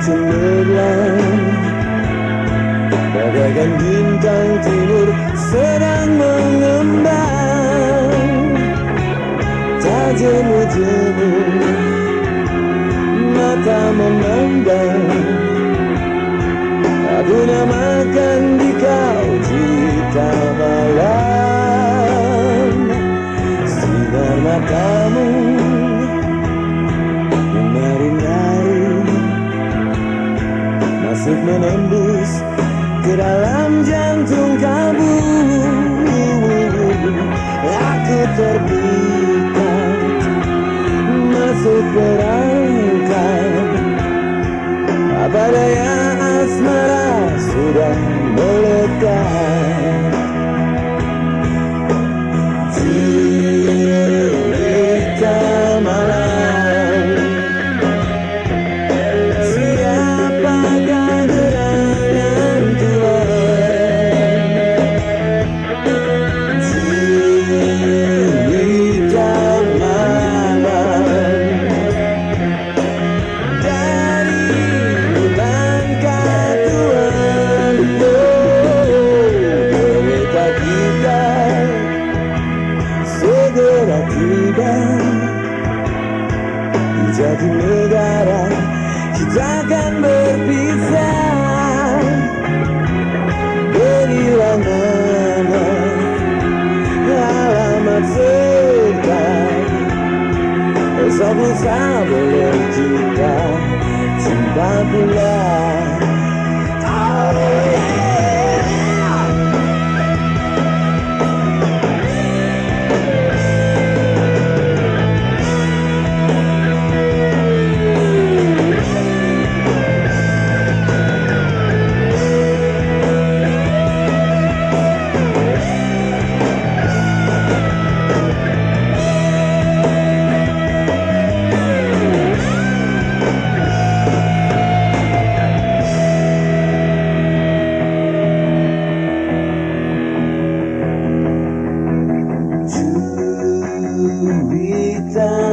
cemerlang Bagaikan bintang timur sedang mengembang. Tak jemu-jemu mata memandang Aku namakan di kau cita malam. untuk menembus ke dalam jantung kamu aku terpikat masuk perangkat. apa daya asmara sudah melekat Di jati negara kita akan berpisah. Kehilangan alamat sekat Esok lusa boleh kita Cinta pulang 在。